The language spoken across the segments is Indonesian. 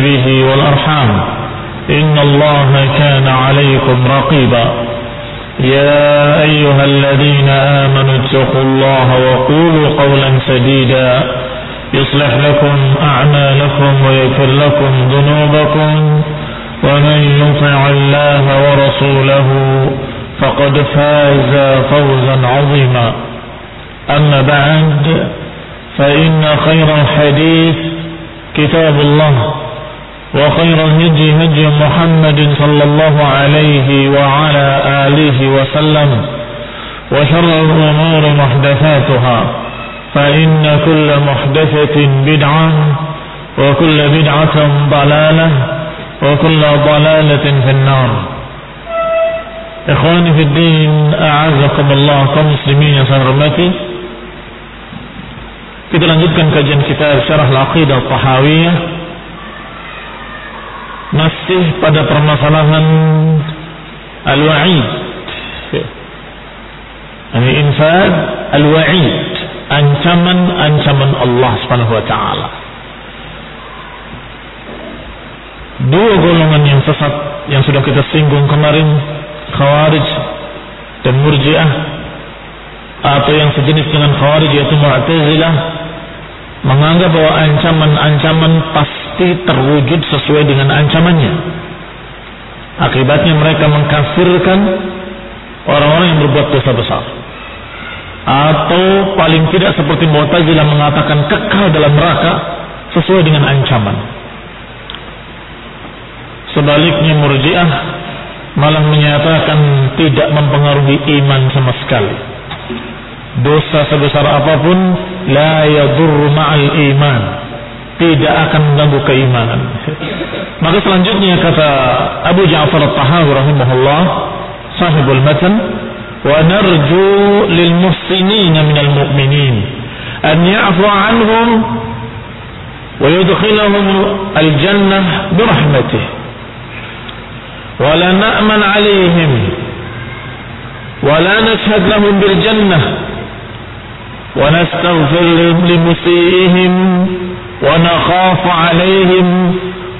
به والأرحام. إن الله كان عليكم رقيبا. يا أيها الذين آمنوا اتقوا الله وقولوا قولا سديدا. يصلح لكم أعمالكم ويغفر لكم ذنوبكم. ومن يطع الله ورسوله فقد فاز فوزا عظيما. أما بعد فإن خير الحديث كتاب الله. وخير الهدي هدي محمد صلى الله عليه وعلى آله وسلم وشر الأمور محدثاتها فإن كل محدثة بدعة وكل بدعة ضلالة وكل ضلالة في النار. إخواني في الدين أعزكم الله كمسلمين يا سهرمتي Kita lanjutkan kajian kita Syarah Al-Aqidah Tahawiyah Masih pada permasalahan Al-Wa'id. Ini infad Al-Wa'id. Ancaman-ancaman Allah Subhanahu wa ta'ala. Dua golongan yang sesat Yang sudah kita singgung kemarin Khawarij Dan Murji'ah atau yang sejenis dengan Khawarij yaitu Mu'tazilah menganggap bahwa ancaman-ancaman pasti terwujud sesuai dengan ancamannya. Akibatnya mereka mengkafirkan orang-orang yang berbuat dosa besar. Atau paling tidak seperti Mu'tazilah mengatakan kekal dalam neraka sesuai dengan ancaman. Sebaliknya Murji'ah malah menyatakan tidak mempengaruhi iman sama sekali dosa sebesar apa pun la yadurru ma'al iman tidak akan mengganggu keimanan maka selanjutnya kata Abu Ja'far At-Tahawi rahimahullah sahibul matan wa narju lil muhsinin minal mu'minin an ya'fu anhum wa yudkhilahum al jannah birahmatih wa la na'man alaihim wa la nashhad lahum bil jannah ونستغفر لمسيئهم ونخاف عليهم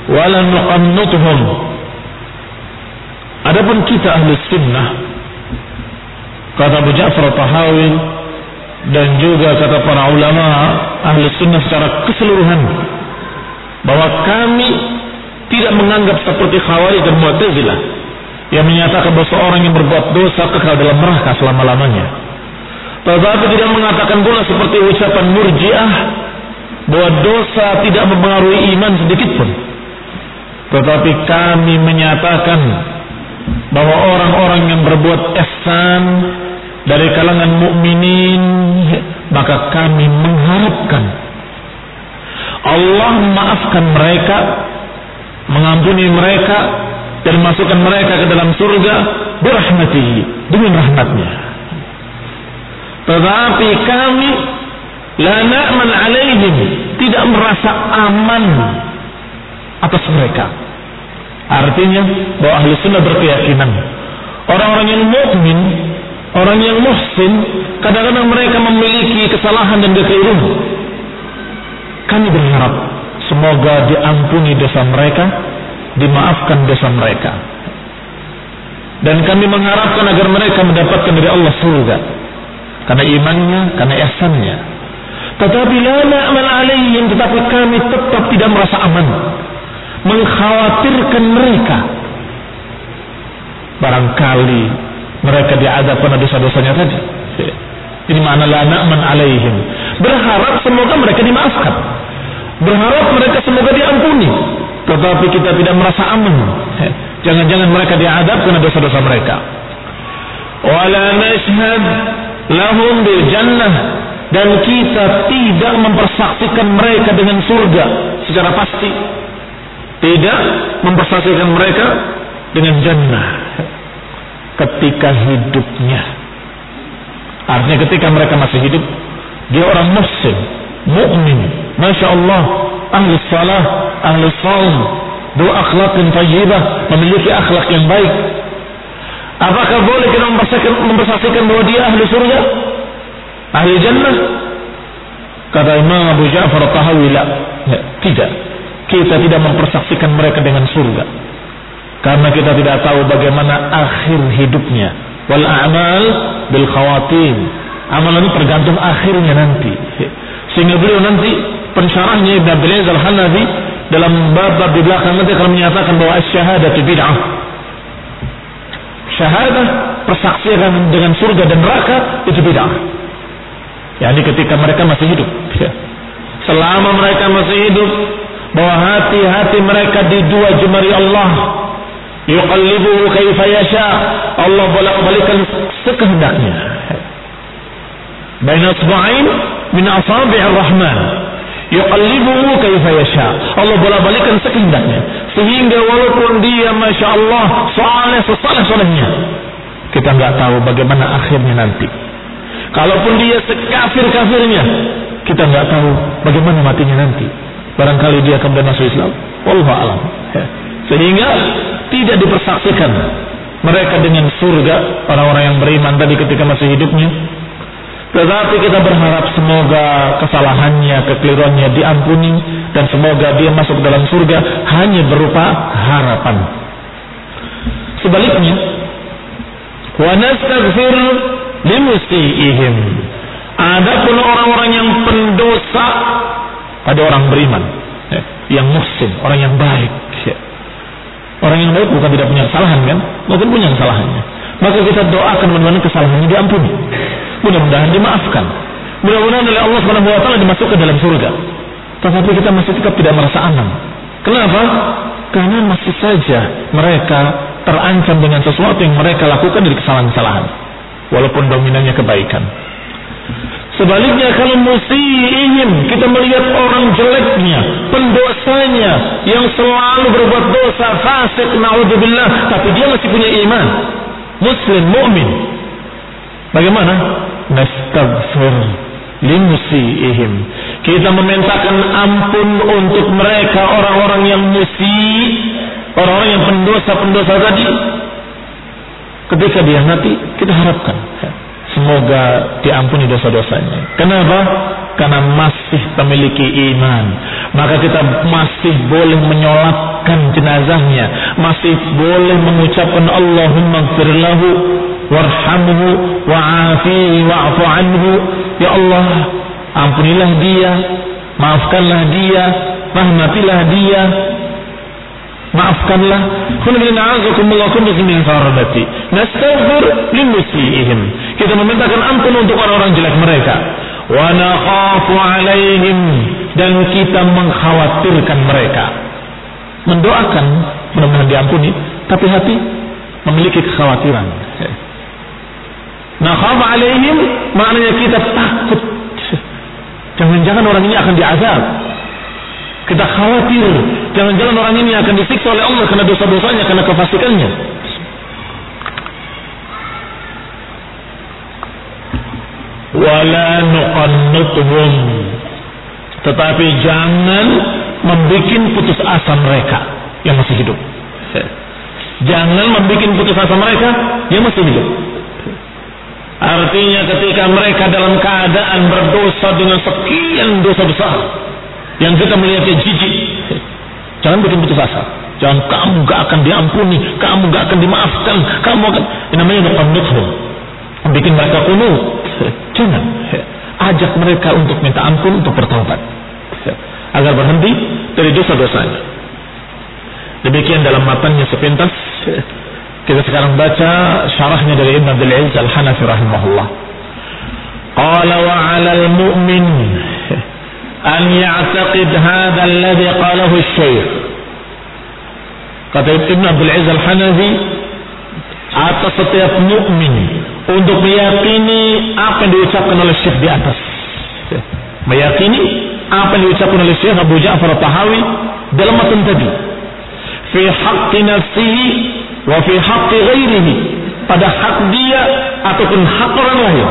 ولا نقنطهم Adapun kita ahli sunnah kata Abu Ja'far Tahawi dan juga kata para ulama ahli sunnah secara keseluruhan bahwa kami tidak menganggap seperti Khawarij dan Mu'tazilah yang menyatakan bahwa seorang yang berbuat dosa kekal dalam neraka selama-lamanya tetapi tidak mengatakan pula seperti ucapan murjiah bahwa dosa tidak mempengaruhi iman sedikit pun. Tetapi kami menyatakan bahwa orang-orang yang berbuat ihsan dari kalangan mukminin maka kami mengharapkan Allah maafkan mereka, mengampuni mereka dan masukkan mereka ke dalam surga berahmatihi dengan rahmatnya. Tetapi kami la na'man alaihim tidak merasa aman atas mereka. Artinya bahwa ahli sunnah berkeyakinan orang-orang yang mukmin, orang yang muhsin, kadang-kadang mereka memiliki kesalahan dan kekeliruan. Kami berharap semoga diampuni dosa mereka, dimaafkan dosa mereka. Dan kami mengharapkan agar mereka mendapatkan dari Allah surga. Karena imannya, karena ihsannya. Tetapi la na'mal alaihim, tetapi kami tetap tidak merasa aman. Mengkhawatirkan mereka. Barangkali mereka diadab karena dosa-dosanya tadi. Ini mana la na'man alaihim. Berharap semoga mereka dimaafkan. Berharap mereka semoga diampuni. Tetapi kita tidak merasa aman. Jangan-jangan mereka diadab karena dosa-dosa mereka. Wala nashhad lahum bil jannah dan kita tidak mempersaksikan mereka dengan surga secara pasti. Tidak mempersaksikan mereka dengan jannah ketika hidupnya. Artinya ketika mereka masih hidup, dia orang muslim, mukmin, masya Allah, ahli salah, ahli saum, dua akhlak yang tayyibah, memiliki akhlak yang baik. Apakah boleh kita mempersaksikan, mempersaksikan bahwa dia ahli surga? Ahli jannah? Kata Imam Abu Ja'far Tahawi, ya, tidak. Kita tidak mempersaksikan mereka dengan surga. Karena kita tidak tahu bagaimana akhir hidupnya. Wal a'mal bil khawatim. Amalan tergantung akhirnya nanti. Sehingga beliau nanti pensyarahnya Ibn Abdul Al-Hanafi dalam bab-bab di belakang nanti akan menyatakan bahwa itu bid'ah. Syahadah persaksian dengan surga dan neraka itu bid'ah. Ya, ini ketika mereka masih hidup. Ya. Selama mereka masih hidup, bahwa hati-hati mereka di dua jemari Allah. Yuqallibuhu kaifa yasha. Allah bolak-balikan sekehendaknya. Baina asba'ain min asabi'ir rahman yuqallibuhu kaifa yasha. Allah bolak-balikan sekehendaknya. Sehingga walaupun dia Masya Allah saleh sesaleh-salehnya. Kita nggak tahu bagaimana akhirnya nanti. Kalaupun dia sekafir-kafirnya. Kita nggak tahu bagaimana matinya nanti. Barangkali dia kemudian masuk Islam. Wallahu alam. Ya. Sehingga tidak dipersaksikan mereka dengan surga orang-orang yang beriman tadi ketika masih hidupnya tetapi kita berharap semoga kesalahannya, kekeliruannya diampuni dan semoga dia masuk dalam surga hanya berupa harapan. Sebaliknya, wa nastaghfir limusiihim. Adapun orang-orang yang pendosa pada orang beriman, ya, yang muslim, orang yang baik. Ya. Orang yang baik bukan tidak punya kesalahan kan? Mungkin punya kesalahannya. Maka kita doakan mudah-mudahan kesalahannya diampuni. Mudah-mudahan dimaafkan. Mudah-mudahan oleh Allah Subhanahu wa taala dimasukkan dalam surga. Tetapi kita masih tetap tidak merasa aman. Kenapa? Karena masih saja mereka terancam dengan sesuatu yang mereka lakukan dari kesalahan-kesalahan. Walaupun dominannya kebaikan. Sebaliknya kalau musiihim kita melihat orang jeleknya, pendosanya yang selalu berbuat dosa, fasik, naudzubillah, tapi dia masih punya iman. Muslim, mukmin. Bagaimana? Nastaghfir limusiihim. Kita memintakan ampun untuk mereka orang-orang yang musi, orang-orang yang pendosa-pendosa tadi. Ketika dia mati, kita harapkan semoga diampuni dosa-dosanya. Kenapa? Karena masih memiliki iman. Maka kita masih boleh menyolatkan jenazahnya, masih boleh mengucapkan Allahumma gfirlahu warhamhu wa'afihi wa'fu anhu. Ya Allah ampunilah dia maafkanlah dia rahmatilah dia. Maafkanlah. Kita memintakan ampun untuk orang-orang jelek mereka. Wa nakhafu alaihim. Dan kita mengkhawatirkan mereka. Mendoakan mudah-mudahan diampuni. Tapi hati memiliki kekhawatiran Nakhaf alaihim maknanya kita takut. Jangan-jangan orang ini akan diazab. Kita khawatir. Jangan-jangan orang ini akan disiksa oleh Allah karena dosa-dosanya, karena kefasikannya. Wala. Tetapi jangan membuat putus asa mereka yang masih hidup. Jangan membuat putus asa mereka yang masih hidup. Artinya ketika mereka dalam keadaan berdosa dengan sekian dosa besar yang kita melihatnya jijik, jangan bikin putus asa. Jangan kamu gak akan diampuni, kamu gak akan dimaafkan, kamu akan ini namanya nuqannithum. Bikin mereka kuno. Jangan. Ajak mereka untuk minta ampun, untuk bertobat. Agar berhenti dari dosa-dosanya. Demikian dalam matanya sepintas kita sekarang baca syarahnya dari Ibn Abdul Aziz Al-Hanafi rahimahullah. Qala wa 'ala al-mu'min an ya'taqid hadha alladhi qalahu asy-syaikh. Kata Ibn Abdul Aziz Al-Hanafi atas setiap mukmin untuk meyakini apa yang diucapkan oleh Syekh di atas. Meyakini apa yang diucapkan oleh Syekh Abu Ja'far Tahawi dalam matan tadi. Fi haqqi nafsihi wa fi haqqi ghairihi pada hak dia ataupun hak orang lain.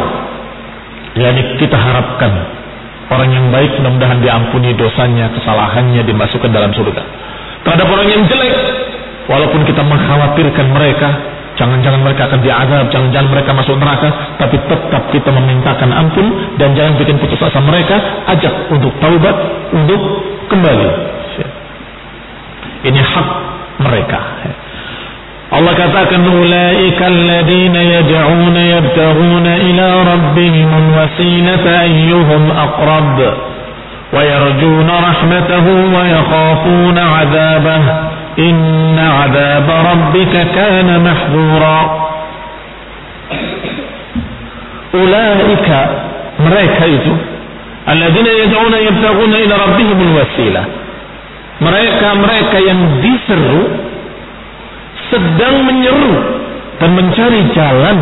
Yakni kita harapkan orang yang baik mudah-mudahan diampuni dosanya kesalahannya dimasukkan dalam surga. Terhadap orang yang jelek walaupun kita mengkhawatirkan mereka jangan-jangan mereka akan diazab jangan-jangan mereka masuk neraka tapi tetap kita memintakan ampun dan jangan bikin putus asa mereka. Ajak untuk taubat untuk kembali. Ini hak mereka Allah katakan ulaika alladziina yad'uuna yabtaghuuna ila rabbihim alwasilata ayyuhum aqrab wa yarjuuna rahmatahu wa yakhafuuna 'adzabahu inna 'adzaba rabbika kana mahdhura Ulaika mereka itu alladzina yad'uuna yabtaghuuna ila rabbihim alwasilah mereka mereka yang diseru sedang menyeru dan mencari jalan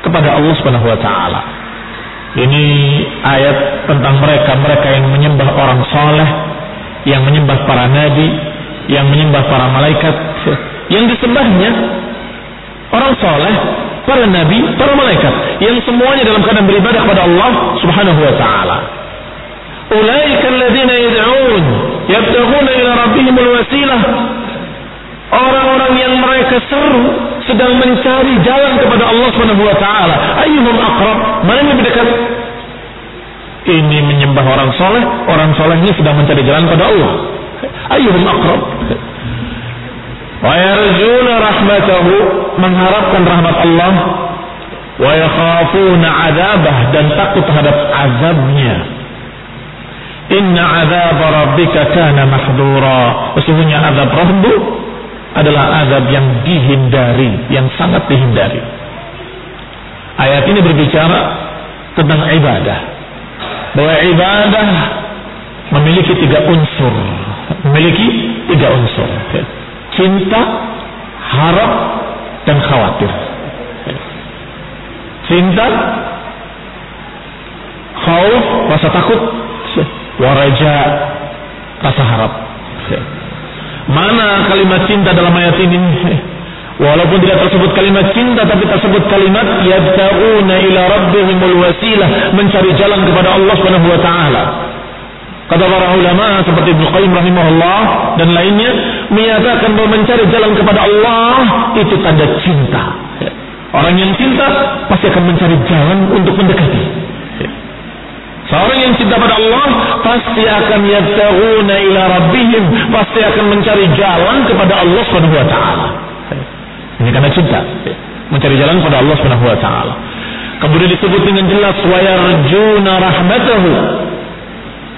kepada Allah Subhanahu wa taala. Ini ayat tentang mereka mereka yang menyembah orang saleh, yang menyembah para nabi, yang menyembah para malaikat, yang disembahnya orang saleh, para nabi, para malaikat, yang semuanya dalam keadaan beribadah kepada Allah Subhanahu wa taala. Ulaika alladziina yad'un yabtaghuna ila rabbihimul wasilah Orang-orang yang mereka seru sedang mencari jalan kepada Allah Subhanahu wa taala. Ayyuhum aqrab? Mana yang lebih dekat? Ini menyembah orang soleh, orang solehnya sedang mencari jalan kepada Allah. Ayyuhum aqrab? Wa yarjuna rahmatahu, mengharapkan rahmat Allah. Wa yakhafuna adzabah dan takut terhadap azabnya. Inna azab rabbika kana mahdura. Sesungguhnya azab Rabbu adalah azab yang dihindari, yang sangat dihindari. Ayat ini berbicara tentang ibadah. Bahwa ibadah memiliki tiga unsur. Memiliki tiga unsur. Cinta, harap, dan khawatir. Cinta, khauf, rasa takut, waraja, rasa harap. Mana kalimat cinta dalam ayat ini? Walaupun tidak tersebut kalimat cinta tapi tersebut kalimat yabta'una ila rabbihimul wasilah, mencari jalan kepada Allah Subhanahu wa taala. Kata para ulama seperti Ibnu Qayyim rahimahullah dan lainnya menyatakan bahwa mencari jalan kepada Allah itu tanda cinta. Orang yang cinta pasti akan mencari jalan untuk mendekati. Seorang yang cinta pada Allah pasti akan yabtaghuna ila rabbihim, pasti akan mencari jalan kepada Allah Subhanahu wa taala. Ini karena cinta, mencari jalan kepada Allah Subhanahu wa taala. Kemudian disebut dengan jelas wa yarjuna rahmatahu,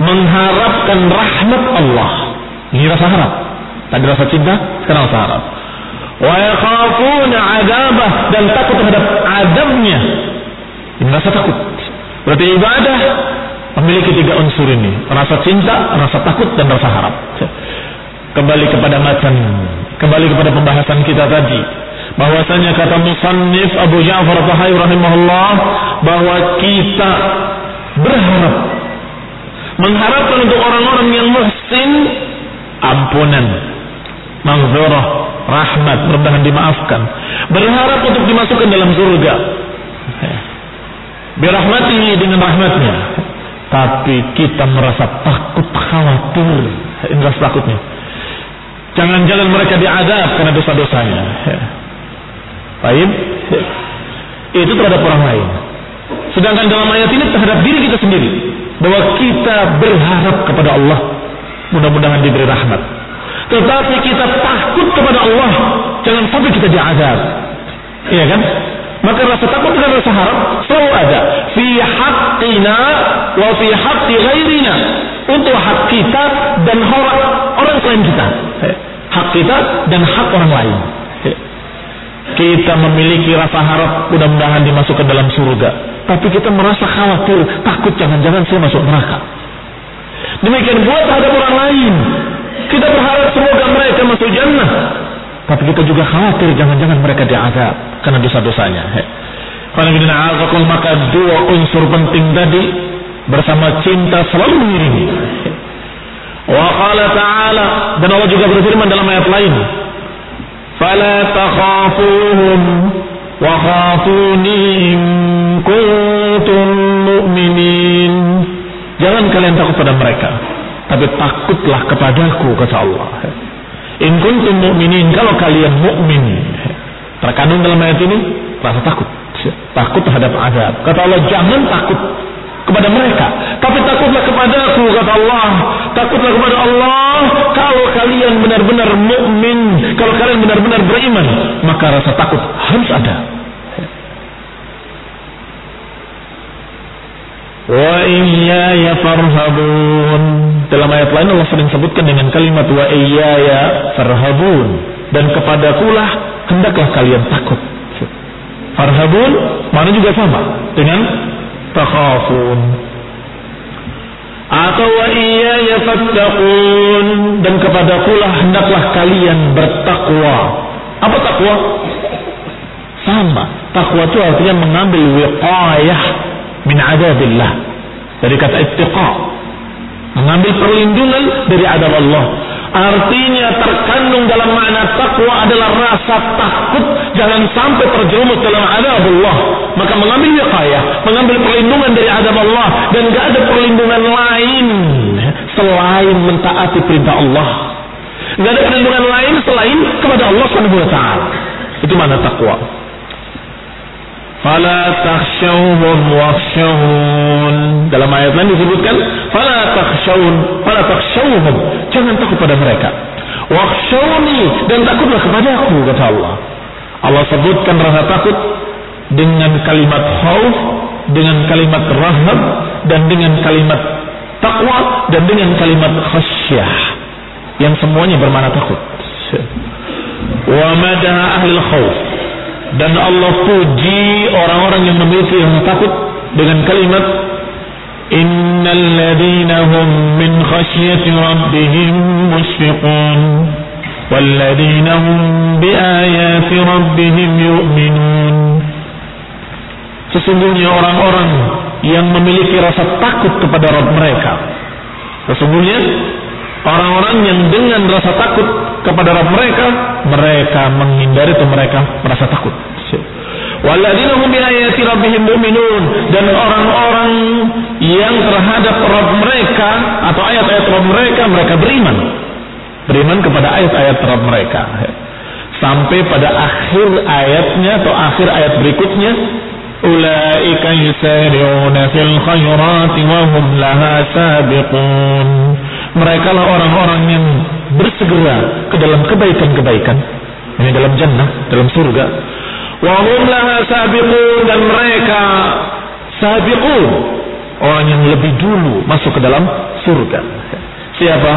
mengharapkan rahmat Allah. Ini rasa harap. Tadi rasa cinta, sekarang rasa harap. Wa yakhafuna adabah dan takut terhadap adabnya. Ini rasa takut. Berarti ibadah memiliki tiga unsur ini. Rasa cinta, rasa takut, dan rasa harap. Kembali kepada matan. Kembali kepada pembahasan kita tadi. Bahwasanya kata Musannif Abu Ja'far Tahayu rahimahullah. Bahwa kita berharap. Mengharapkan untuk orang-orang yang muhsin. Ampunan. Maghfirah. Rahmat. Mudah dimaafkan. Berharap untuk dimasukkan dalam surga. Birahmatihi dengan rahmatnya tapi kita merasa takut, khawatir. Ini rasa takutnya. Jangan-jangan mereka diadab karena dosa-dosanya. Baik. Itu terhadap orang lain. Sedangkan dalam ayat ini terhadap diri kita sendiri. Bahwa kita berharap kepada Allah. Mudah-mudahan diberi rahmat. Tetapi kita takut kepada Allah. Jangan sampai kita diazab. Iya kan? Maka rasa takut dan rasa harap selalu ada. Fi haqqina wa fi haqqi ghairina. Untuk hak kita dan orang, orang selain kita. Hak kita dan hak orang lain. Kita memiliki rasa harap mudah-mudahan dimasuk ke dalam surga. Tapi kita merasa khawatir, takut jangan-jangan saya masuk neraka. Demikian buat terhadap orang lain. Kita berharap semoga mereka masuk jannah. Tapi kita juga khawatir jangan-jangan mereka diazab karena dosa-dosanya. Maka dua unsur penting tadi bersama cinta selalu mengiringi. Wa qala ta'ala dan Allah juga berfirman dalam ayat lain. Fala takhafuhum wa khafuni kuntum mu'minin. Jangan kalian takut pada mereka, tapi takutlah kepadaku kata Allah. In kuntum mu'minin kalau kalian mukmin. Terkandung dalam ayat ini rasa takut. Takut terhadap azab. Kata Allah jangan takut kepada mereka. Tapi takutlah kepada aku kata Allah. Takutlah kepada Allah kalau kalian benar-benar mukmin, kalau kalian benar-benar beriman, maka rasa takut harus ada. Wa iyaya farhabun. Dalam ayat lain Allah sering sebutkan dengan kalimat wa iyaya farhabun. Dan kepadakulah hendaklah kalian takut. Farhabun mana juga sama dengan takhafun. Atau wa iyaya fattaqun. Dan kepadakulah hendaklah kalian bertakwa. Apa takwa? Sama. Takwa itu artinya mengambil wiqayah min adabillah dari kata ittiqa mengambil perlindungan dari adab Allah Artinya terkandung dalam makna takwa adalah rasa takut jangan sampai terjerumus dalam adab Allah. Maka mengambil wiqayah, mengambil perlindungan dari adab Allah dan gak ada perlindungan lain selain mentaati perintah Allah. Gak ada perlindungan lain selain kepada Allah taala. Itu mana takwa. Fala takhshawhum wakhshawun. Dalam ayat lain disebutkan, fala takhshawun, fala takhshawhum. Jangan takut pada mereka. Wakhshawni dan takutlah kepada aku kata Allah. Allah sebutkan rasa takut dengan kalimat khauf, dengan kalimat rahab dan dengan kalimat takwa dan dengan kalimat khasyah yang semuanya bermakna takut. Wa madaha ahli khauf dan Allah puji orang-orang yang memiliki rasa takut dengan kalimat innal ladina hum min khasyati rabbihim mushfiqun والذين هم بآيات ربهم يؤمنون Sesungguhnya orang-orang yang memiliki rasa takut kepada Rabb mereka. Sesungguhnya orang-orang yang dengan rasa takut kepada Rabb mereka, mereka menghindari atau mereka merasa takut. Walladzina hum biayati rabbihim mu'minun dan orang-orang yang terhadap Rabb mereka atau ayat-ayat Rabb mereka mereka beriman. Beriman kepada ayat-ayat Rabb mereka. Sampai pada akhir ayatnya atau akhir ayat berikutnya Ulaika yusari'una fil khairati wa hum laha sabiqun. Mereka lah orang-orang yang bersegera ke dalam kebaikan-kebaikan. Ini dalam jannah, dalam surga. Wa hum laha sabiqun dan mereka sabiqun. Orang yang lebih dulu masuk ke dalam surga. Siapa?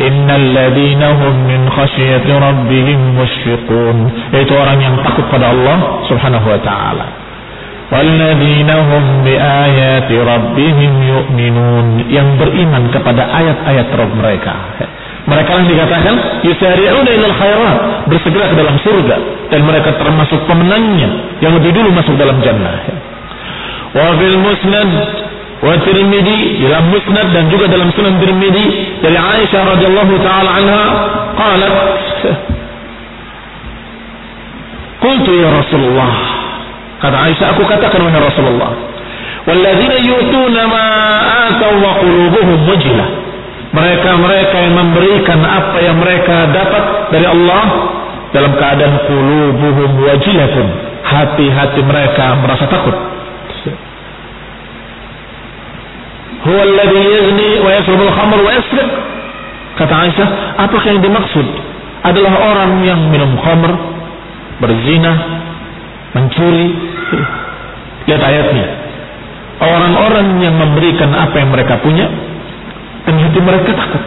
Innal ladina hum min khasyati rabbihim mushfiqun. Itu orang yang takut pada Allah Subhanahu wa taala. Walladzina hum biayati rabbihim yu'minun. Yang beriman kepada ayat-ayat Rabb mereka. Mereka yang dikatakan yusari'una ilal khairat, bersegera ke dalam surga dan mereka termasuk pemenangnya yang lebih dulu masuk dalam jannah. Wa fil musnad wa Tirmidzi dalam musnad dan juga dalam sunan Tirmidzi dari Aisyah radhiyallahu taala anha qalat Qultu ya Rasulullah kata Aisyah aku katakan wahai Rasulullah walladzina yu'tuna ma ataw wa qulubuhum wajila mereka-mereka yang memberikan apa yang mereka dapat dari Allah dalam keadaan qulubuhum wajilatun hati-hati mereka merasa takut. Huwa alladhi yazni wa yashrabul khamr wa yasriq. Kata Aisyah, apakah yang dimaksud? Adalah orang yang minum khamr, berzina, mencuri. Lihat ayatnya. Orang-orang yang memberikan apa yang mereka punya dan hati mereka takut.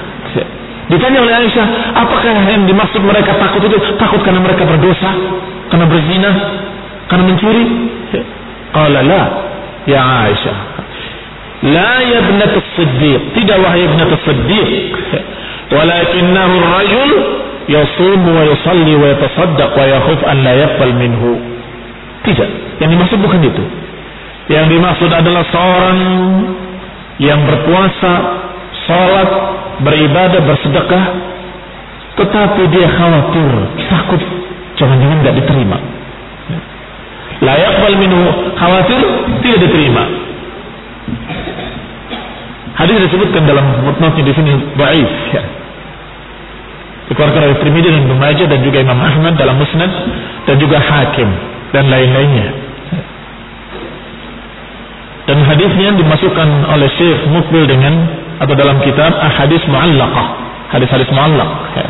Ditanya oleh Aisyah, apakah yang dimaksud mereka takut itu? Takut karena mereka berdosa, karena berzina, karena mencuri? Qala la, ya Aisyah. La ya as-siddiq. Tidak wahai ibnat as-siddiq. Walakinnahu ar-rajul yasumu wa yusalli wa yatasaddaq wa yakhuf an la yaqbal minhu. Tidak. Yang dimaksud bukan itu. Yang dimaksud adalah seorang yang berpuasa, sholat, beribadah, bersedekah, tetapi dia khawatir, takut, jangan-jangan tidak diterima. Layak bal minhu khawatir tidak diterima. Hadis disebutkan dalam footnote di sini baik. Ya. Dikeluarkan oleh dan Ibnu Majah dan juga Imam Ahmad dalam Musnad dan juga Hakim dan lain-lainnya. Dan hadisnya dimasukkan oleh Syekh Mukbil dengan atau dalam kitab Ahadis Mu'allaqah, hadis-hadis mu'allaq. Ya.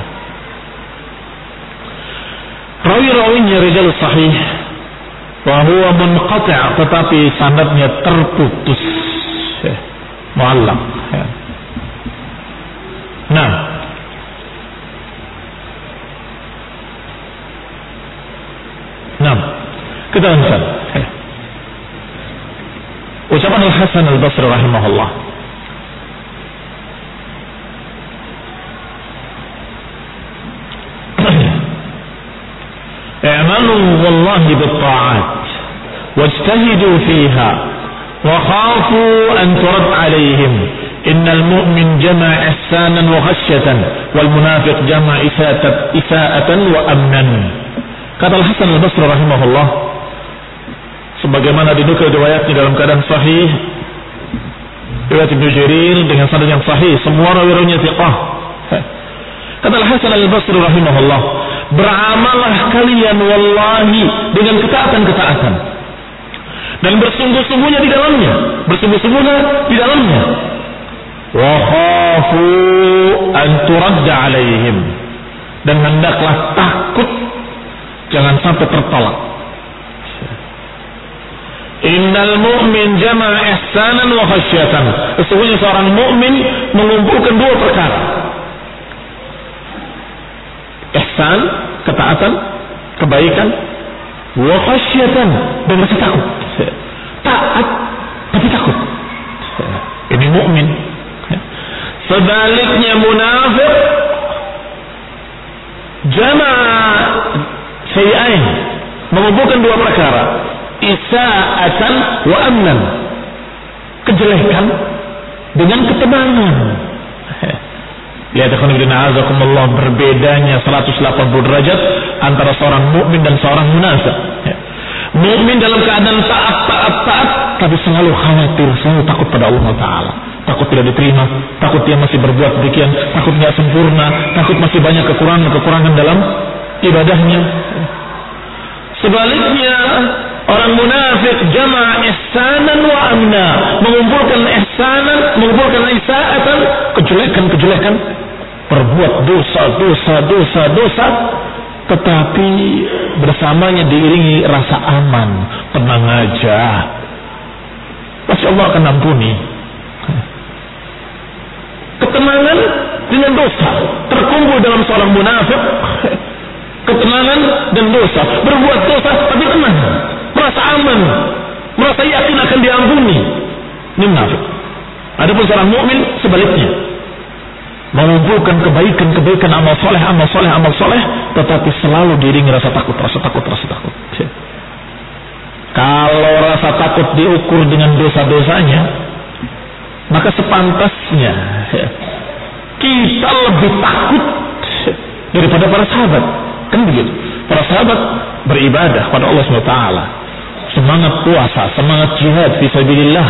Rawi-rawinya rijal sahih bahwa munqati' tetapi sanadnya terputus. Ya. Mu'allaq. Ya. Nah, Nah, kita lanjutkan. Ucapan Al-Hasan Al-Basri rahimahullah. اعملوا والله بالطاعات واجتهدوا فيها وخافوا أن ترد عليهم إن المؤمن جمع إحسانا وخشية والمنافق جمع إساءة, إساءة وأمنا Kata Al-Hasan Al-Basri rahimahullah sebagaimana dinukil riwayatnya dalam keadaan sahih. Riwayat Ibnu Jarir dengan sanad yang sahih. Semua rawi-rawinya thiqah. Kata Al-Hasan Al-Basri rahimahullah beramalah kalian wallahi dengan ketaatan-ketaatan. Dan bersungguh-sungguhnya di dalamnya. Bersungguh-sungguhnya di dalamnya. Wa khafu an turadda alaihim. Dan hendaklah takut jangan sampai tertolak Innal mu'min jama'a ihsanan wa khasyatan. Sesungguhnya seorang mukmin mengumpulkan dua perkara. Ihsan, ketaatan, kebaikan, wa khasyatan dan rasa takut. Taat tapi takut. Ini mukmin. Sebaliknya munafik jama'a sayain mengumpulkan dua perkara isa'atan wa amnan kejelekan dengan ketenangan Lihat ibn azakumullah berbedanya 180 derajat antara seorang mukmin dan seorang munafik. Mukmin dalam keadaan taat, taat, taat, tapi selalu khawatir, selalu takut pada Allah Taala. Takut tidak diterima, takut dia masih berbuat demikian, takut tidak sempurna, takut masih banyak kekurangan-kekurangan dalam ibadahnya. Sebaliknya, Orang munafik jama' ihsanan wa amna. Mengumpulkan ihsanan, mengumpulkan isaatan, kejelekan-kejelekan. Perbuat dosa, dosa, dosa, dosa. Tetapi bersamanya diiringi rasa aman. Tenang aja. Masya Allah akan ampuni. Ketenangan dengan dosa. Terkumpul dalam seorang munafik. Ketenangan dan dosa. Berbuat dosa tapi tenang merasa aman, merasa yakin akan diampuni. Ini munafik. Adapun seorang mukmin sebaliknya. Mengumpulkan kebaikan-kebaikan amal soleh, amal soleh, amal soleh, tetapi selalu diiringi rasa takut, rasa takut, rasa takut. Kalau rasa takut diukur dengan dosa-dosanya, maka sepantasnya kita lebih takut daripada para sahabat. Kan begitu. Para sahabat beribadah pada Allah SWT semangat puasa, semangat jihad fisabilillah,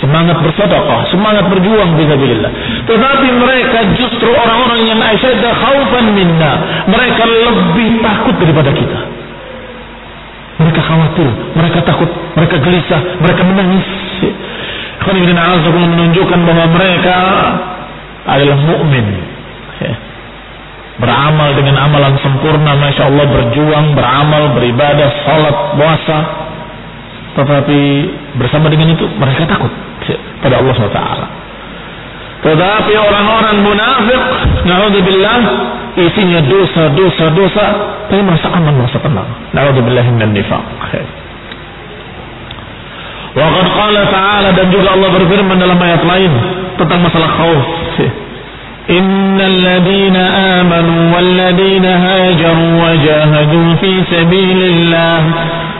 semangat bersedekah, semangat berjuang fisabilillah. Tetapi mereka justru orang-orang yang asyadda khaufan minna. Mereka lebih takut daripada kita. Mereka khawatir, mereka takut, mereka gelisah, mereka menangis. Khonibina menunjukkan bahwa mereka adalah mukmin. Beramal dengan amalan sempurna, masya Allah berjuang, beramal, beribadah, salat, puasa. Tetapi bersama dengan itu mereka takut pada Allah SWT. Tetapi orang-orang munafik, naudzubillah, isinya dosa, dosa, dosa, tapi merasa aman, merasa tenang. Naudzubillah min nifaq. Waqad qala ta'ala dan juga Allah berfirman dalam ayat lain tentang masalah khauf. Ladina amanu wal ladina hajaru wa jahadu fi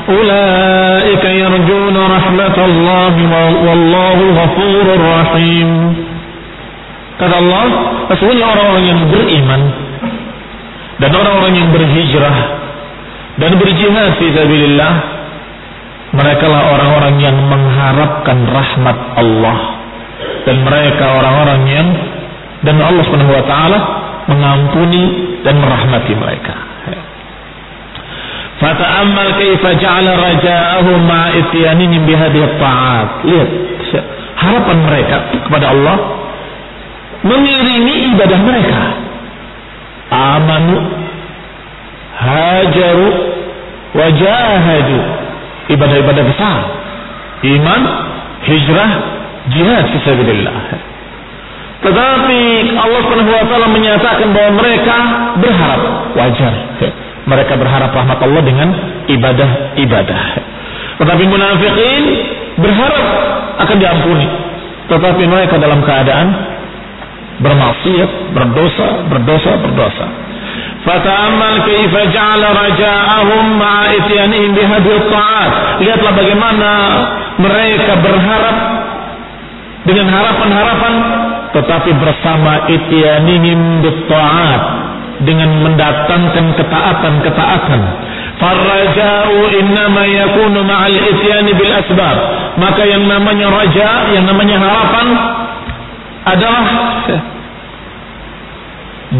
sabilillah ulaika yarjuna rahmatallahi wallahu ghafurur rahim. Kata Allah, sesungguhnya orang-orang yang beriman dan orang-orang yang berhijrah dan berjihad fi sabilillah mereka lah orang-orang yang mengharapkan rahmat Allah dan mereka orang-orang yang dan Allah Subhanahu wa taala mengampuni dan merahmati mereka. Fata'ammal kaifa ja'ala raja'ahum ityanihim bihadhihi ta'at. Lihat harapan mereka kepada Allah mengiringi ibadah mereka. Amanu hajaru wajahadu ibadah-ibadah besar. Iman, hijrah, jihad fisabilillah. Tetapi Allah taala menyatakan bahwa mereka berharap wajar. Mereka berharap rahmat Allah dengan ibadah-ibadah. Tetapi munafikin berharap akan diampuni. Tetapi mereka dalam keadaan bermaksiat, berdosa, berdosa, berdosa. Fata'ammal kaifa ja'ala raja'ahum ma'a ityanihim bihadhihi ta'at. Lihatlah bagaimana mereka berharap dengan harapan-harapan tetapi bersama ityanihim bitta'at dengan mendatangkan ketaatan-ketaatan. Farraja'u innama yakunu ma'al ityani bil asbab. Maka yang namanya raja, yang namanya harapan adalah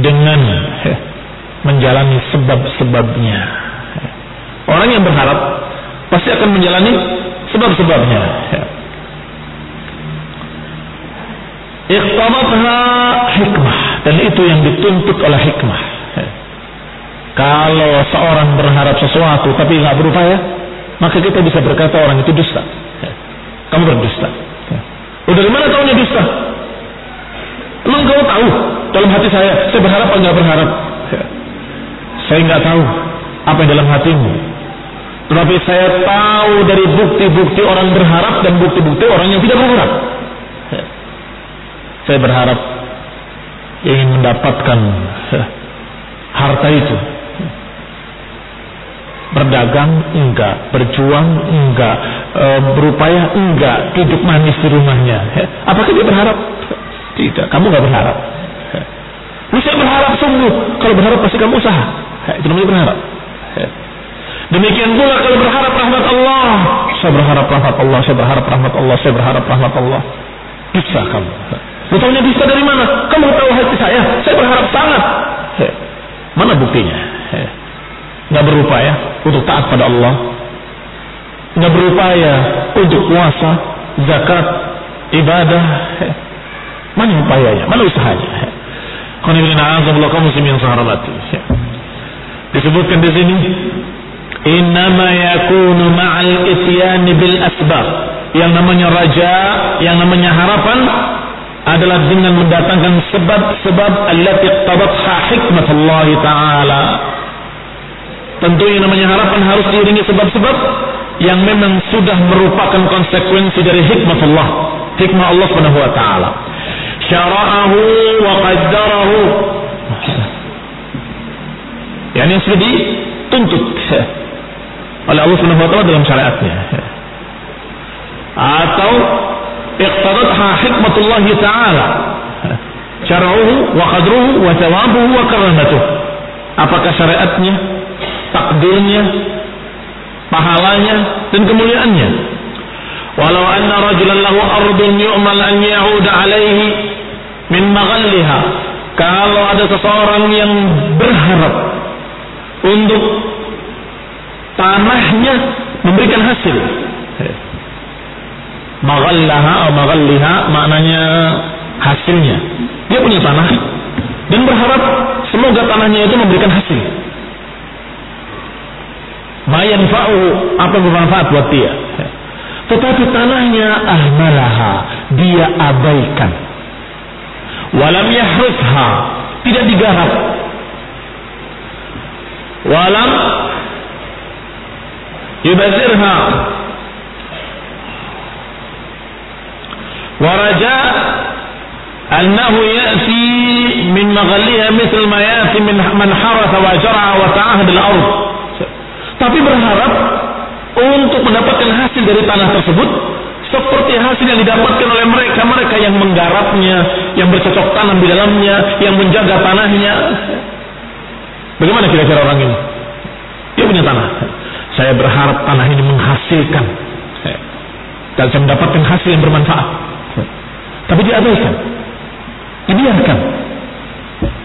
dengan menjalani sebab-sebabnya. Orang yang berharap pasti akan menjalani sebab-sebabnya. Iqtabatha hikmah dan itu yang dituntut oleh hikmah. Kalau seorang berharap sesuatu tapi nggak berupaya, maka kita bisa berkata orang itu dusta. Kamu berdusta. Oh, dari mana tahunya dusta? Emang kamu tahu dalam hati saya, saya berharap atau nggak berharap? Saya nggak tahu apa yang dalam hatimu. Tetapi saya tahu dari bukti-bukti orang berharap dan bukti-bukti orang yang tidak berharap. Saya berharap ingin mendapatkan harta itu. Berdagang enggak, berjuang enggak, e, berupaya enggak, hidup manis di rumahnya. Apakah dia berharap? Tidak, kamu enggak berharap. Saya berharap sungguh. Kalau berharap pasti kamu usaha. Itu namanya berharap. Demikian pula kalau berharap rahmat Allah. Saya berharap rahmat Allah, saya berharap rahmat Allah, saya berharap rahmat Allah. Bisa kamu. Betulnya bisa dari mana? Kamu tahu hati saya. Saya berharap sangat. Mana buktinya? Nggak berupaya untuk taat pada Allah. Nggak berupaya untuk puasa, zakat, ibadah. Mana upayanya? Mana usahanya? Disebutkan di sini Innama yakunu ma'al ityani bil asbab Yang namanya raja Yang namanya harapan Adalah dengan mendatangkan sebab-sebab Allati tabatha hikmat Allah Ta'ala. Tentu yang namanya harapan harus diiringi sebab-sebab Yang memang sudah merupakan konsekuensi dari hikmat Allah Hikmah Allah Subhanahu wa taala. Syara'ahu wa qaddarahu. Yang ini sudah dituntut oleh Allah Subhanahu wa taala dalam syariatnya. Atau iqtadatha hikmatullah taala syara'uhu wa qadruhu wa thawabuhu wa karamatuh apakah syariatnya takdirnya pahalanya dan kemuliaannya? Walau anna rajulan lahu ardun yu'mal an ya'uda alaihi min maghalliha. Kalau ada seseorang yang berharap untuk tanahnya memberikan hasil. Maghallaha atau maghalliha maknanya hasilnya. Dia punya tanah dan berharap semoga tanahnya itu memberikan hasil. Mayan fa'u apa bermanfaat buat dia. Tetapi tanahnya ahmalaha dia abaikan. Walam yahrusha tidak digarap. Walam yubazirha ورجاء أنه يأتي من مغلها مثل ما يأتي من من حرث وزرع وتعهد الأرض tapi berharap untuk mendapatkan hasil dari tanah tersebut seperti hasil yang didapatkan oleh mereka mereka yang menggarapnya, yang bercocok tanam di dalamnya, yang menjaga tanahnya. Bagaimana kira-kira orang ini? Dia punya tanah. Saya berharap tanah ini menghasilkan dan saya mendapatkan hasil yang bermanfaat. Tapi diabaikan, dibiarkan.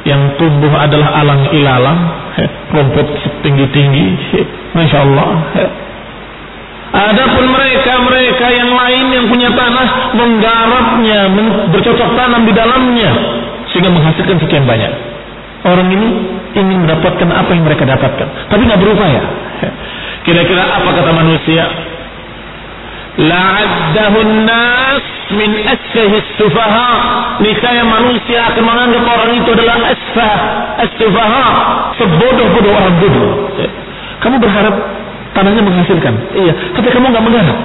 Yang tumbuh adalah alang ilalang, rumput setinggi tinggi, masya Allah. Adapun mereka-mereka yang lain yang punya tanah menggarapnya, bercocok tanam di dalamnya sehingga menghasilkan sekian banyak. Orang ini ingin mendapatkan apa yang mereka dapatkan, tapi nggak berupaya. Kira-kira apa kata manusia? La'addahun nas min asfahis sufaha. Niscaya manusia akan menganggap orang itu adalah asfah, as-sufaha, sebodoh-bodoh orang bodoh. Kamu berharap tanahnya menghasilkan. Iya, tapi kamu nggak menggarap,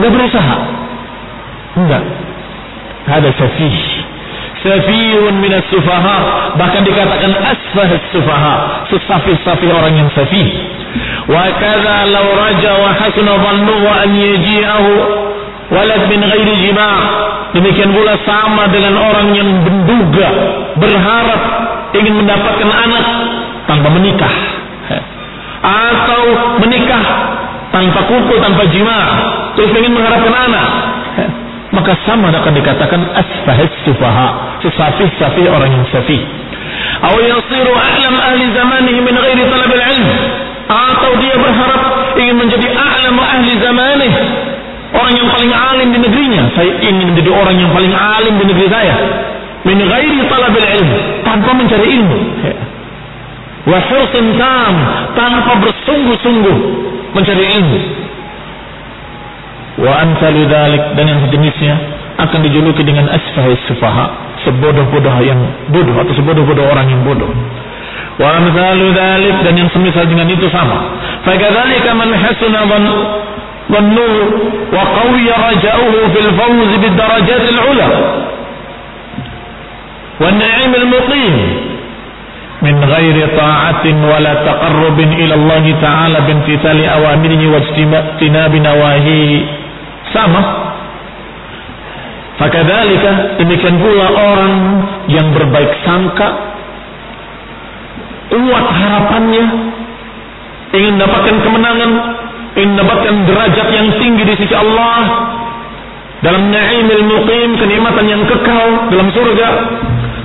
nggak berusaha. Enggak. Ada safih. Safihun minas sufaha. Bahkan dikatakan asfah sufaha. Sesafih-safih orang yang safih. Wa kadza law raja wa hasuna dhannuhu an yaji'ahu walad min ghairi jima' demikian pula sama dengan orang yang menduga berharap ingin mendapatkan anak tanpa menikah. Atau menikah tanpa kumpul tanpa jima terus ingin mengharapkan anak. Maka sama akan dikatakan asfahis sufaha sesafih-safih orang yang safih. Atau yasiru a'lam ahli zamanihi min ghairi talab ilm atau dia berharap ingin menjadi a'lam ahli zamanih orang yang paling alim di negerinya. Saya ingin menjadi orang yang paling alim di negeri saya. Min ghairi talab ilm. Tanpa mencari ilmu. Wa tam tanpa bersungguh-sungguh mencari ilmu. Wa amsalu dzalik dan yang sejenisnya akan dijuluki dengan asfahis sufaha. Sebodoh-bodoh yang bodoh atau sebodoh-bodoh orang yang bodoh wa amsalu dzalik dan yang semisal dengan itu sama fakadzalika man hasuna ظنوه وقوي رجاؤه في الفوز بالدرجات العلى والنعيم المقيم من غير طاعة ولا تقرب إلى الله تعالى بامتثال أوامره واجتناب نواهيه sama Fakadhalika demikian pula orang yang berbaik sangka kuat harapannya ingin mendapatkan kemenangan ingin mendapatkan derajat yang tinggi di sisi Allah dalam na'imil muqim kenikmatan yang kekal dalam surga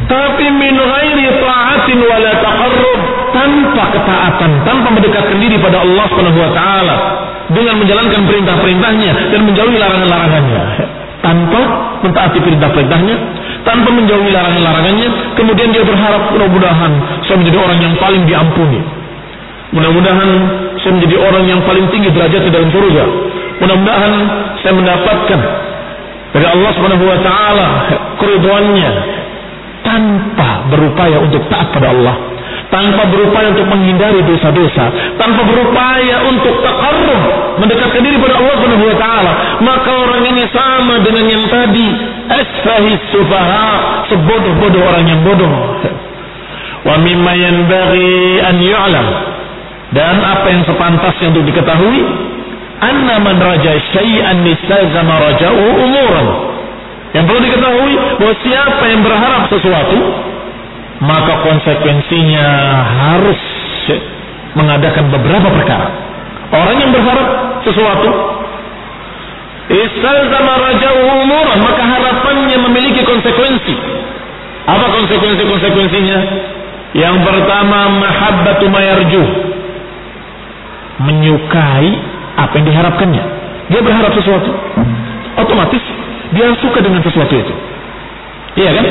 tapi min ghairi ta'atin wala taqarrub tanpa ketaatan, tanpa mendekatkan diri pada Allah Subhanahu wa taala dengan menjalankan perintah-perintahnya dan menjauhi larangan-larangannya. Tanpa mentaati perintah-perintahnya, tanpa menjauhi larangan-larangannya, kemudian dia berharap mudah-mudahan saya menjadi orang yang paling diampuni. Mudah-mudahan saya menjadi orang yang paling tinggi derajat di dalam surga. Mudah-mudahan saya mendapatkan dari Allah Subhanahu wa taala keridhaannya, tanpa berupaya untuk taat pada Allah tanpa berupaya untuk menghindari dosa-dosa. Tanpa berupaya untuk takarruh mendekatkan diri pada Allah Subhanahu wa taala. Maka orang ini sama dengan yang tadi. Asfahis sufaha. Sebodoh-bodoh orang yang bodoh. Wa mimma yanbaghi an yu'lam. Dan apa yang sepantasnya untuk diketahui? Anna man raja syai'an nistazama raja'u umuran. Yang perlu diketahui bahwa siapa yang berharap sesuatu maka konsekuensinya harus mengadakan beberapa perkara. Orang yang berharap sesuatu istalzama raja'u umuran maka harapannya memiliki konsekuensi. Apa konsekuensi-konsekuensinya? Yang pertama mahabbatu mayarju. Menyukai apa yang diharapkannya. Dia berharap sesuatu, otomatis dia suka dengan sesuatu itu. Iya kan?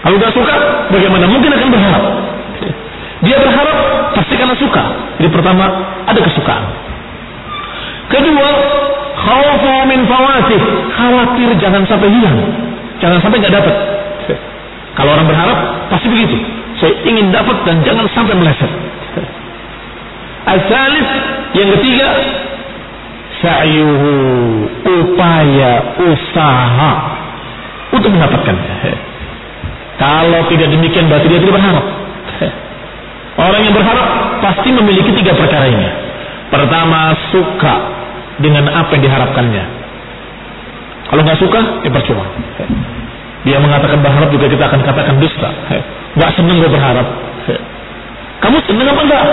Kalau dia suka, bagaimana mungkin akan berharap? Dia berharap pasti karena suka. Jadi pertama ada kesukaan. Kedua, khawfu min khawatir jangan sampai hilang, jangan sampai nggak dapat. Kalau orang berharap pasti begitu. Saya ingin dapat dan jangan sampai meleset. Asalis yang ketiga, sa'yuhu upaya usaha untuk mendapatkannya. Kalau tidak demikian berarti dia tidak berharap. Orang yang berharap pasti memiliki tiga perkara ini. Pertama, suka dengan apa yang diharapkannya. Kalau nggak suka, ya percuma. Dia mengatakan berharap juga kita akan katakan dusta. Nggak senang gue berharap. Kamu senang apa enggak?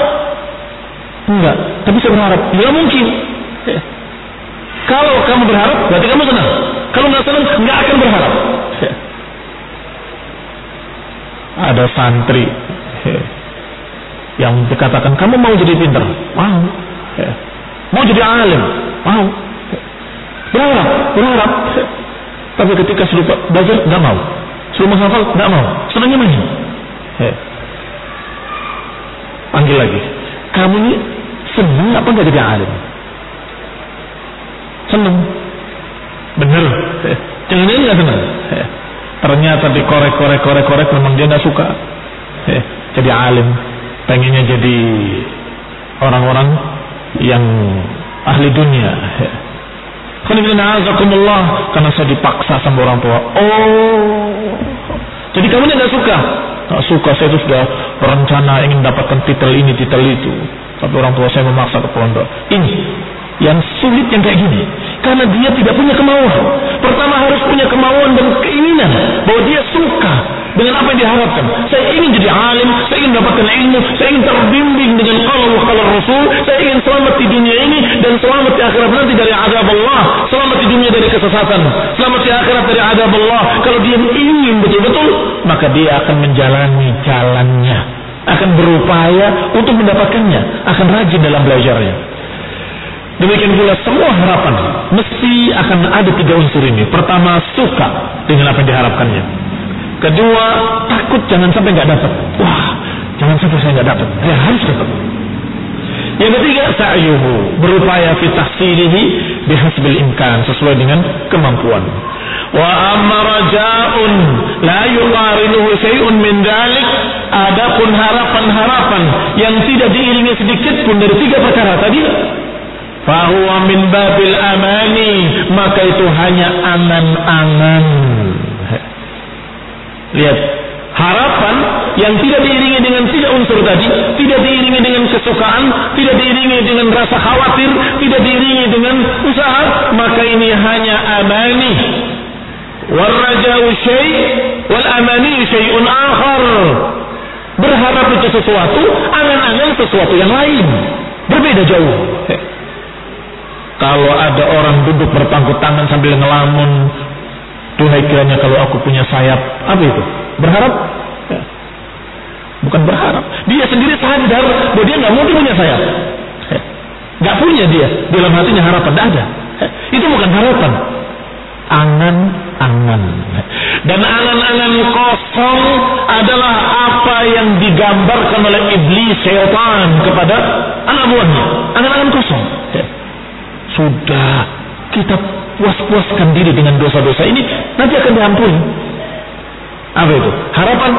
Enggak. Tapi saya berharap. Ya mungkin. Kalau kamu berharap, berarti kamu senang. Kalau nggak senang, nggak akan berharap. Ada santri yang dikatakan kamu mau jadi pintar, mau. Mau jadi alim, mau. Berharap, berharap. Tapi ketika suruh belajar, nggak mau. Suruh menghafal, nggak mau. Senangnya main. Panggil lagi. Kamu ini senang apa nggak jadi alim? seneng bener yang ini nggak seneng ternyata dikorek korek korek korek memang dia nggak suka jadi alim pengennya jadi orang-orang yang ahli dunia karena saya dipaksa sama orang tua. Oh, jadi kamu nggak suka? Nggak suka. Saya itu sudah berencana ingin dapatkan titel ini, titel itu. Tapi orang tua saya memaksa ke pondok. Ini yang sulit yang kayak gini karena dia tidak punya kemauan. Pertama harus punya kemauan dan keinginan bahwa dia suka dengan apa yang diharapkan. Saya ingin jadi alim saya ingin dapatkan ilmu saya ingin terbimbing dengan Allah kalau Rasul saya ingin selamat di dunia ini dan selamat di akhirat nanti dari azab Allah selamat di dunia dari kesesatan selamat di akhirat dari azab Allah. Kalau dia ingin betul-betul maka dia akan menjalani jalannya akan berupaya untuk mendapatkannya akan rajin dalam belajarnya Demikian pula semua harapan mesti akan ada tiga unsur ini. Pertama, suka dengan apa yang diharapkannya. Kedua, takut jangan sampai nggak dapat. Wah, jangan sampai saya nggak dapat. Saya harus dapat. Yang ketiga, sa'yuhu berupaya fi tahsilihi bihasbil imkan sesuai dengan kemampuan. Wa amma raja'un la yuqarinuhu syai'un min dalik adapun harapan-harapan yang tidak diiringi sedikit pun dari tiga perkara tadi Fahuwa min babil amani Maka itu hanya angan-angan. Lihat Harapan yang tidak diiringi dengan tiga unsur tadi Tidak diiringi dengan kesukaan Tidak diiringi dengan rasa khawatir Tidak diiringi dengan usaha Maka ini hanya amani. Warrajau syai' Wal amani syai'un akhar. Berharap itu sesuatu Angan-angan sesuatu yang lain. Berbeda jauh kalau ada orang duduk berpangku tangan sambil ngelamun, Tuhai kiranya kalau aku punya sayap, apa itu? Berharap? Ya. Bukan berharap. Dia sendiri sadar bahwa dia nggak mungkin punya sayap. Ya. Nggak punya dia. Dalam hatinya harapan, tidak ada. Ya. Itu bukan harapan. Angan-angan. Dan angan-angan kosong adalah apa yang digambarkan oleh iblis syaitan kepada anak buahnya. Angan-angan kosong. Sudah kita puas-puaskan diri dengan dosa-dosa ini, nanti akan diampuni. Apa itu? Harapan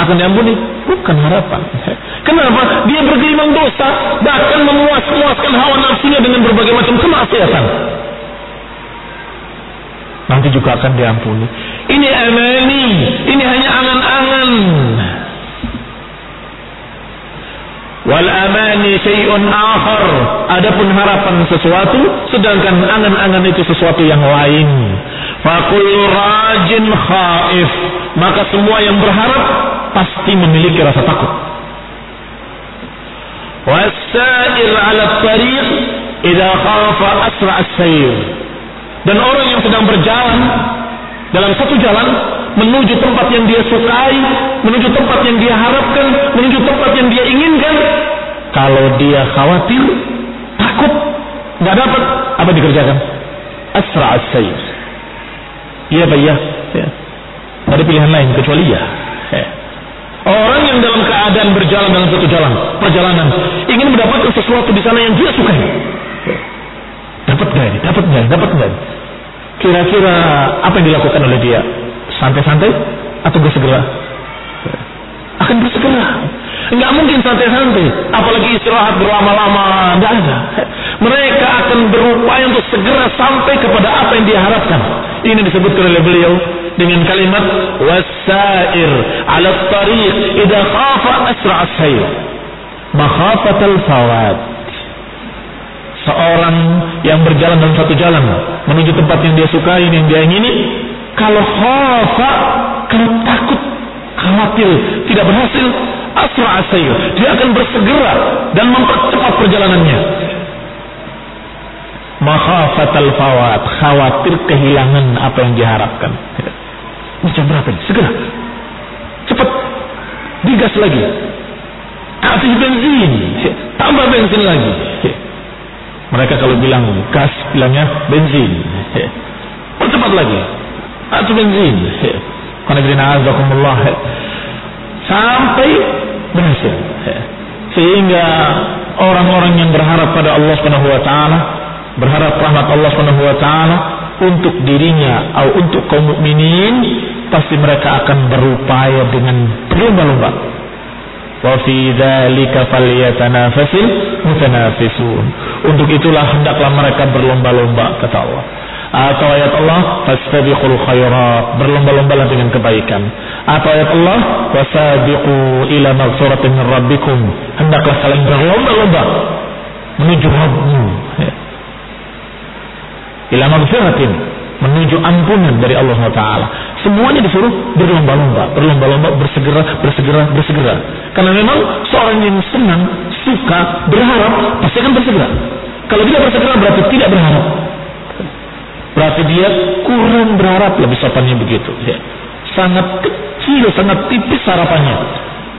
akan diampuni? Bukan harapan. Kenapa? Dia bergelimang dosa, bahkan memuas-puaskan hawa nafsunya dengan berbagai macam kemaksiatan. Nanti juga akan diampuni. Ini amani, ini hanya angan-angan. Wal amani syai'un akhar. Adapun harapan sesuatu sedangkan angan-angan itu sesuatu yang lain. Fakul rajin khaif. Maka semua yang berharap pasti memiliki rasa takut. Wasair ala tariq idza khafa asra as-sayr. Dan orang yang sedang berjalan dalam satu jalan menuju tempat yang dia sukai, menuju tempat yang dia harapkan, menuju tempat yang dia inginkan. Kalau dia khawatir, takut, nggak dapat, apa dikerjakan? Asra as-sayr. Iya Pak ya. ya. Ada pilihan lain kecuali ya. Orang yang dalam keadaan berjalan dalam satu jalan, perjalanan, ingin mendapatkan sesuatu di sana yang dia sukai. Ya. Dapat nggak ini? Dapat nggak? Dapat nggak? Kira-kira apa yang dilakukan oleh dia? Santai-santai atau bersegera? Akan bersegera. Enggak mungkin santai-santai, apalagi istirahat berlama-lama, enggak ada. Mereka akan berupaya untuk segera sampai kepada apa yang diharapkan. Ini disebutkan oleh beliau dengan kalimat wasair ala tariq idza khafa asra as-sayr. Makhafatal fawat. Seorang yang berjalan dalam satu jalan menuju tempat yang dia sukai, yang dia ingini, kalau khafa, kalau takut, khawatir tidak berhasil, asra asayir. Dia akan bersegera dan mempercepat perjalanannya. Makhafatal fawat, khawatir kehilangan apa yang diharapkan. Ini jam berapa ini? Segera. Cepat. Digas lagi. Kasih bensin. Tambah bensin lagi. Mereka kalau bilang gas, bilangnya bensin. Percepat lagi. Kasih bensin. Karena sampai berhasil. Sehingga orang-orang yang berharap pada Allah Subhanahu wa taala, berharap rahmat Allah Subhanahu wa taala untuk dirinya atau untuk kaum mukminin, pasti mereka akan berupaya dengan berlomba-lomba. Wa fi dzalika falyatanafasil mutanafisun. Untuk itulah hendaklah mereka berlomba-lomba kata Allah atau ayat Allah fastabiqul khairat berlomba-lomba dengan kebaikan atau ayat Allah wasabiqu ila maghfiratin min rabbikum hendaklah kalian berlomba-lomba menuju Rabbmu ila maghfiratin menuju ampunan dari Allah Taala. Semuanya disuruh berlomba-lomba, berlomba-lomba, bersegera, bersegera, bersegera. Karena memang seorang yang senang, suka, berharap pasti akan bersegera. Kalau tidak bersegera berarti tidak berharap. Berarti dia kurang berharap lebih sopannya begitu. Ya. Sangat kecil, sangat tipis harapannya.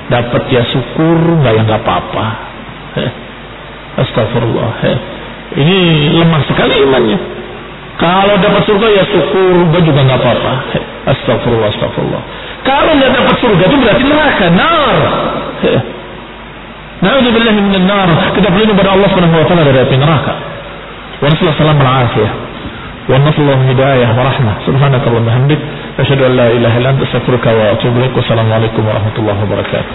Dapat ya syukur, nggak ya nggak apa-apa. Astagfirullah. Ya. Ini lemah sekali imannya. Kalau dapat surga ya syukur, gue juga nggak apa-apa. Astagfirullah, astagfirullah. Kalau nggak dapat surga itu berarti neraka, nar. Na'udzubillah minan nar. Kita berlindung pada Allah Subhanahu wa taala dari api neraka. Wa sallallahu alaihi wasallam ونسأل الله هداية ورحمة سبحانك اللهم وبحمدك أشهد أن لا إله إلا أنت أستغفرك وأتوب إليك والسلام عليكم ورحمة الله وبركاته